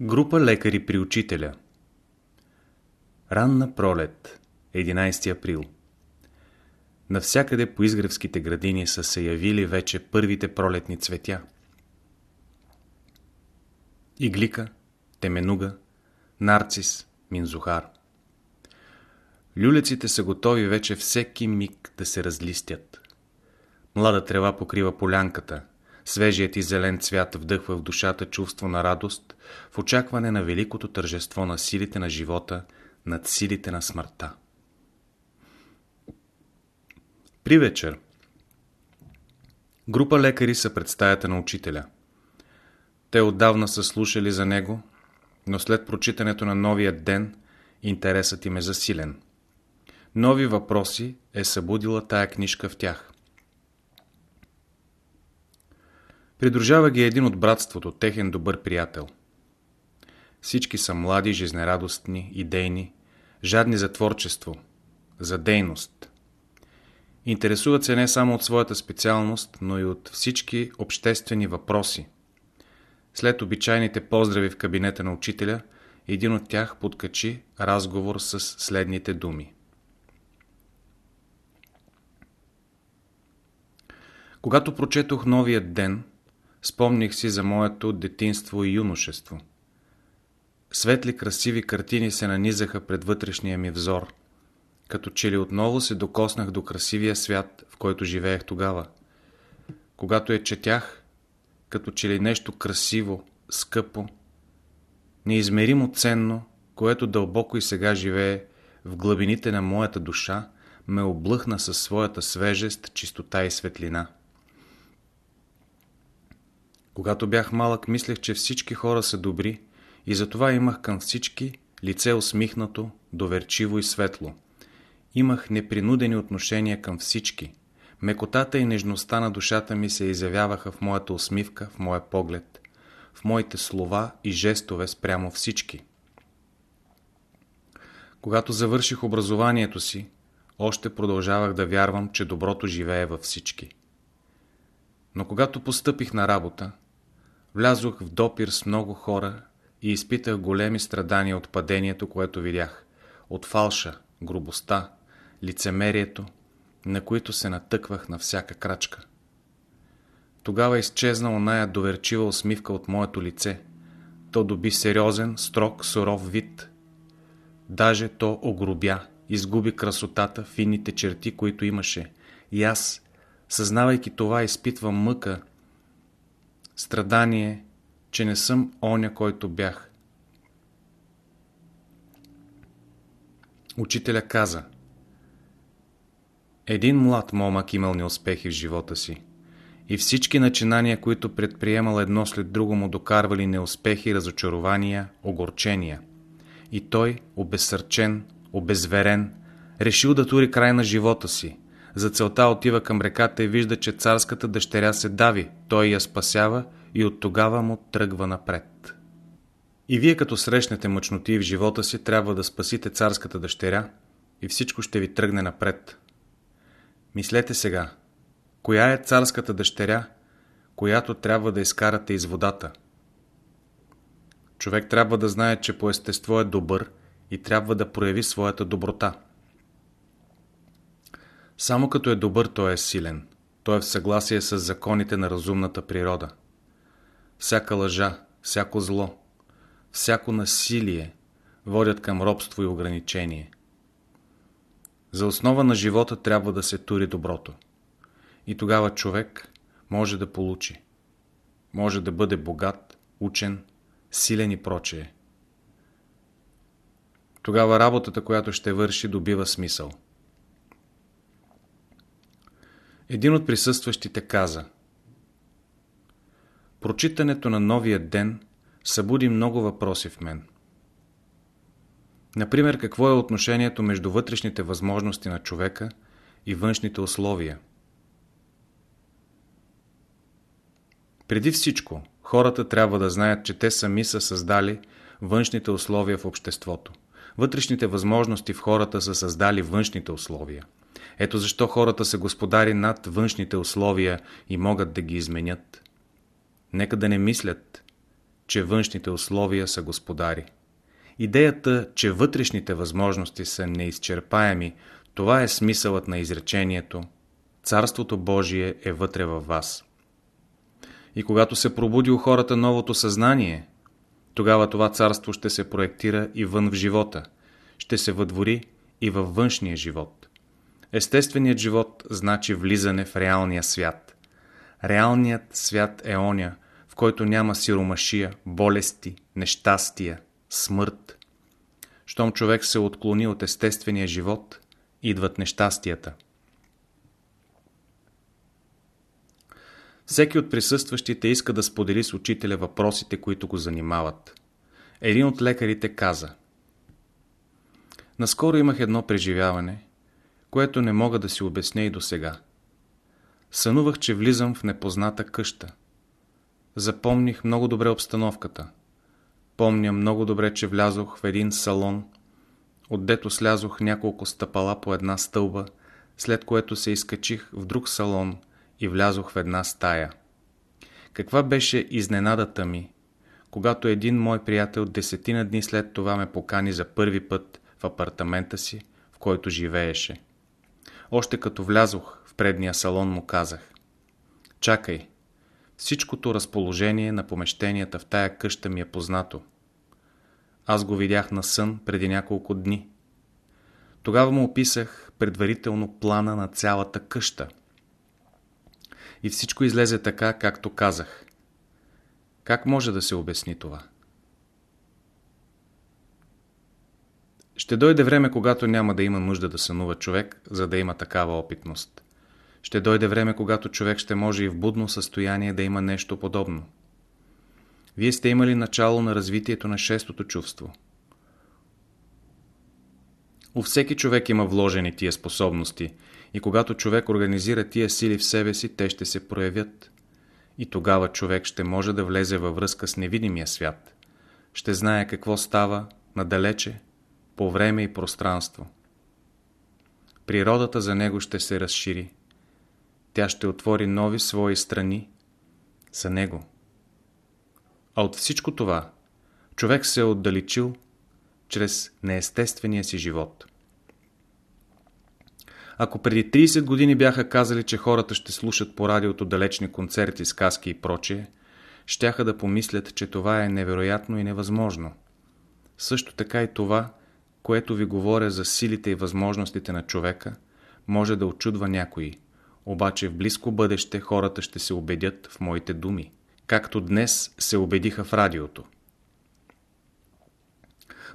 Група лекари при учителя Ранна пролет, 11 април Навсякъде по изгревските градини са се явили вече първите пролетни цветя. Иглика, теменуга, нарцис, минзухар. Люлеците са готови вече всеки миг да се разлистят. Млада трева покрива полянката – Свежият и зелен цвят вдъхва в душата чувство на радост, в очакване на великото тържество на силите на живота над силите на смъртта. При вечер Група лекари са представята на учителя. Те отдавна са слушали за него, но след прочитането на новия ден интересът им е засилен. Нови въпроси е събудила тая книжка в тях. Придружава ги един от братството, техен добър приятел. Всички са млади, жизнерадостни, идейни, жадни за творчество, за дейност. Интересуват се не само от своята специалност, но и от всички обществени въпроси. След обичайните поздрави в кабинета на учителя, един от тях подкачи разговор с следните думи. Когато прочетох новият ден, Спомних си за моето детинство и юношество. Светли красиви картини се нанизаха пред вътрешния ми взор, като че ли отново се докоснах до красивия свят, в който живеех тогава. Когато я четях, като че ли нещо красиво, скъпо, неизмеримо ценно, което дълбоко и сега живее в глъбините на моята душа, ме облъхна със своята свежест, чистота и светлина. Когато бях малък, мислех, че всички хора са добри и затова имах към всички лице усмихнато, доверчиво и светло. Имах непринудени отношения към всички. Мекотата и нежността на душата ми се изявяваха в моята усмивка, в моя поглед, в моите слова и жестове спрямо всички. Когато завърших образованието си, още продължавах да вярвам, че доброто живее във всички. Но когато постъпих на работа, Влязох в допир с много хора и изпитах големи страдания от падението, което видях. От фалша, грубостта, лицемерието, на които се натъквах на всяка крачка. Тогава изчезна оная доверчива усмивка от моето лице. То доби сериозен, строг, суров вид. Даже то огробя, изгуби красотата, финните черти, които имаше. И аз, съзнавайки това, изпитвам мъка, страдание, че не съм оня, който бях. Учителя каза Един млад момък имал неуспехи в живота си и всички начинания, които предприемал едно след друго му докарвали неуспехи, разочарования, огорчения. И той, обезсърчен, обезверен, решил да тури край на живота си – за целта отива към реката и вижда, че царската дъщеря се дави. Той я спасява и от тогава му тръгва напред. И вие като срещнете мъчноти в живота си, трябва да спасите царската дъщеря и всичко ще ви тръгне напред. Мислете сега, коя е царската дъщеря, която трябва да изкарате из водата? Човек трябва да знае, че по естество е добър и трябва да прояви своята доброта. Само като е добър, той е силен. Той е в съгласие с законите на разумната природа. Всяка лъжа, всяко зло, всяко насилие водят към робство и ограничение. За основа на живота трябва да се тури доброто. И тогава човек може да получи. Може да бъде богат, учен, силен и прочее. Тогава работата, която ще върши, добива смисъл. Един от присъстващите каза Прочитането на новия ден събуди много въпроси в мен. Например, какво е отношението между вътрешните възможности на човека и външните условия? Преди всичко, хората трябва да знаят, че те сами са създали външните условия в обществото. Вътрешните възможности в хората са създали външните условия – ето защо хората са господари над външните условия и могат да ги изменят. Нека да не мислят, че външните условия са господари. Идеята, че вътрешните възможности са неизчерпаеми, това е смисълът на изречението Царството Божие е вътре във вас. И когато се пробуди у хората новото съзнание, тогава това царство ще се проектира и вън в живота, ще се въдвори и във външния живот. Естественият живот значи влизане в реалния свят. Реалният свят е оня, в който няма сиромашия, болести, нещастия, смърт. Щом човек се отклони от естествения живот, идват нещастията. Всеки от присъстващите иска да сподели с учителя въпросите, които го занимават. Един от лекарите каза Наскоро имах едно преживяване, което не мога да си обясня и до сега. Сънувах, че влизам в непозната къща. Запомних много добре обстановката. Помня много добре, че влязох в един салон, отдето слязох няколко стъпала по една стълба, след което се изкачих в друг салон и влязох в една стая. Каква беше изненадата ми, когато един мой приятел десетина дни след това ме покани за първи път в апартамента си, в който живееше. Още като влязох в предния салон му казах Чакай, всичкото разположение на помещенията в тая къща ми е познато. Аз го видях на сън преди няколко дни. Тогава му описах предварително плана на цялата къща. И всичко излезе така, както казах. Как може да се обясни това? Ще дойде време, когато няма да има нужда да сънува човек, за да има такава опитност. Ще дойде време, когато човек ще може и в будно състояние да има нещо подобно. Вие сте имали начало на развитието на шестото чувство. У всеки човек има вложени тия способности и когато човек организира тия сили в себе си, те ще се проявят. И тогава човек ще може да влезе във връзка с невидимия свят. Ще знае какво става надалече, по време и пространство. Природата за него ще се разшири. Тя ще отвори нови свои страни за него. А от всичко това човек се е отдалечил чрез неестествения си живот. Ако преди 30 години бяха казали, че хората ще слушат по радиото далечни концерти, сказки и прочее, щяха да помислят, че това е невероятно и невъзможно. Също така и това, което ви говоря за силите и възможностите на човека, може да очудва някои, обаче в близко бъдеще хората ще се убедят в моите думи, както днес се убедиха в радиото.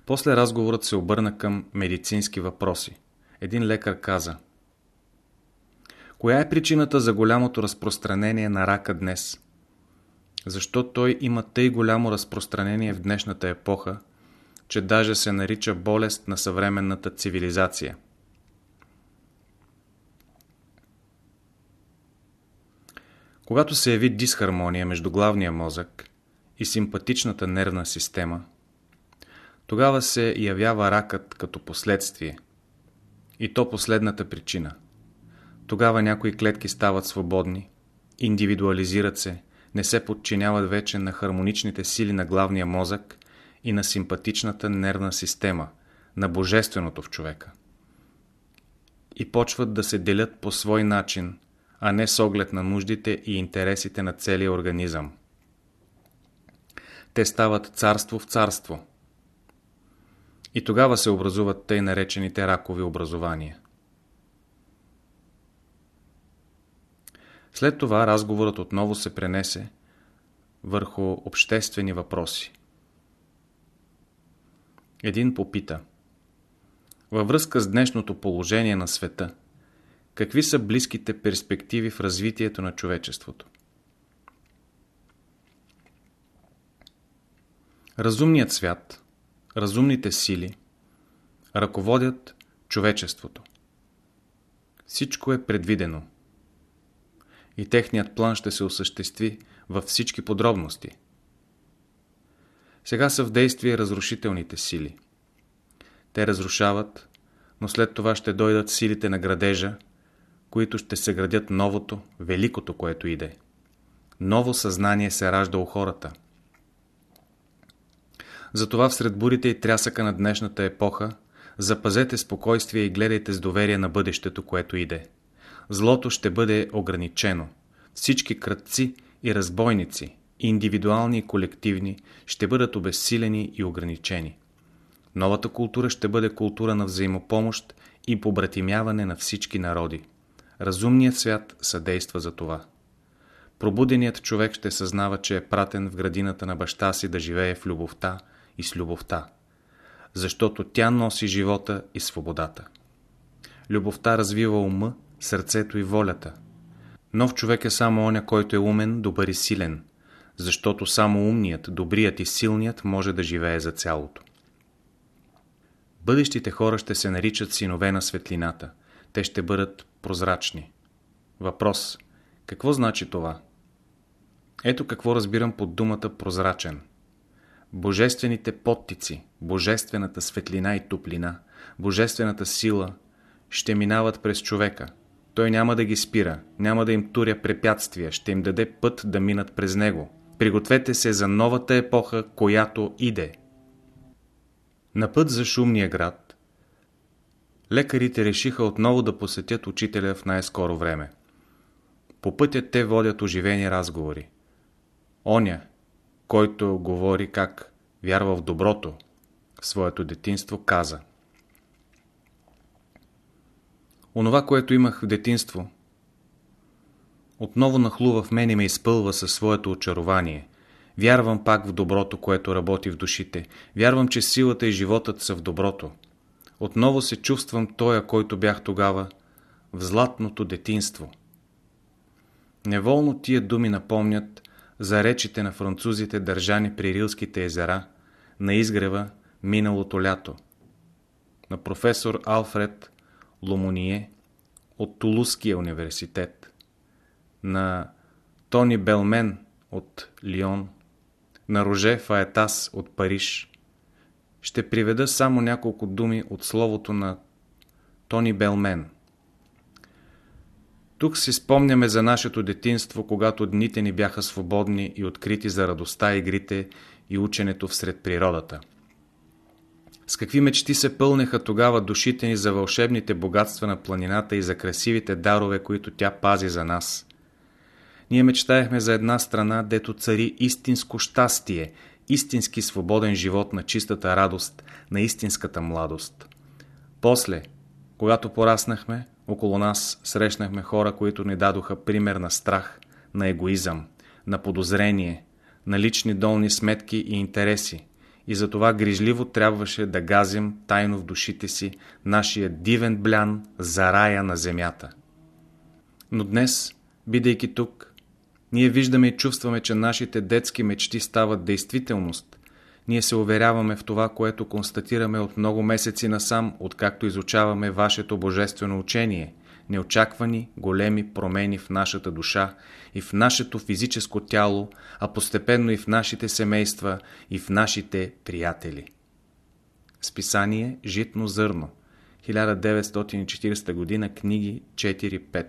После разговорът се обърна към медицински въпроси. Един лекар каза Коя е причината за голямото разпространение на рака днес? Защо той има тъй голямо разпространение в днешната епоха, че даже се нарича болест на съвременната цивилизация? Когато се яви дисхармония между главния мозък и симпатичната нервна система, тогава се явява ракът като последствие. И то последната причина. Тогава някои клетки стават свободни, индивидуализират се, не се подчиняват вече на хармоничните сили на главния мозък и на симпатичната нервна система, на божественото в човека. И почват да се делят по свой начин, а не с оглед на нуждите и интересите на целия организъм. Те стават царство в царство. И тогава се образуват тъй наречените ракови образования. След това разговорът отново се пренесе върху обществени въпроси. Един попита. Във връзка с днешното положение на света, какви са близките перспективи в развитието на човечеството? Разумният свят, разумните сили ръководят човечеството. Всичко е предвидено и техният план ще се осъществи във всички подробности. Сега са в действие разрушителните сили. Те разрушават, но след това ще дойдат силите на градежа, които ще се градят новото, великото, което иде. Ново съзнание се ражда у хората. Затова всред бурите и трясъка на днешната епоха запазете спокойствие и гледайте с доверие на бъдещето, което иде. Злото ще бъде ограничено. Всички кръци и разбойници, индивидуални и колективни, ще бъдат обезсилени и ограничени. Новата култура ще бъде култура на взаимопомощ и побратимяване на всички народи. Разумният свят съдейства за това. Пробуденият човек ще съзнава, че е пратен в градината на баща си да живее в любовта и с любовта, защото тя носи живота и свободата. Любовта развива ума, сърцето и волята. Нов човек е само оня, който е умен, добър и силен, защото само умният, добрият и силният може да живее за цялото. Бъдещите хора ще се наричат синове на светлината. Те ще бъдат прозрачни. Въпрос. Какво значи това? Ето какво разбирам под думата прозрачен. Божествените подтици, божествената светлина и топлина, божествената сила ще минават през човека. Той няма да ги спира, няма да им туря препятствия, ще им даде път да минат през него. Пригответе се за новата епоха, която иде. На път за шумния град, лекарите решиха отново да посетят учителя в най-скоро време. По пътя те водят оживени разговори. Оня, който говори как вярва в доброто в своето детинство, каза Онова, което имах в детинство, отново нахлува в мен и ме изпълва със своето очарование. Вярвам пак в доброто, което работи в душите. Вярвам, че силата и животът са в доброто. Отново се чувствам тоя, който бях тогава, в златното детинство. Неволно тия думи напомнят за речите на французите, държани при Рилските езера, на изгрева миналото лято, на професор Алфред Ломоние от Тулуския университет, на Тони Белмен от Лион, на Роже Фаетас от Париж. Ще приведа само няколко думи от словото на Тони Белмен – тук си спомняме за нашето детинство, когато дните ни бяха свободни и открити за радостта, игрите и ученето всред природата. С какви мечти се пълнеха тогава душите ни за вълшебните богатства на планината и за красивите дарове, които тя пази за нас. Ние мечтаехме за една страна, дето цари истинско щастие, истински свободен живот на чистата радост, на истинската младост. После, когато пораснахме, около нас срещнахме хора, които ни дадоха пример на страх, на егоизъм, на подозрение, на лични долни сметки и интереси. И затова грижливо трябваше да газим тайно в душите си нашия дивен блян за рая на земята. Но днес, бидейки тук, ние виждаме и чувстваме, че нашите детски мечти стават действителност ние се уверяваме в това, което констатираме от много месеци насам, откакто изучаваме вашето божествено учение. Неочаквани големи промени в нашата душа и в нашето физическо тяло, а постепенно и в нашите семейства и в нашите приятели. Списание Житно зърно 1940 година, книги 4-5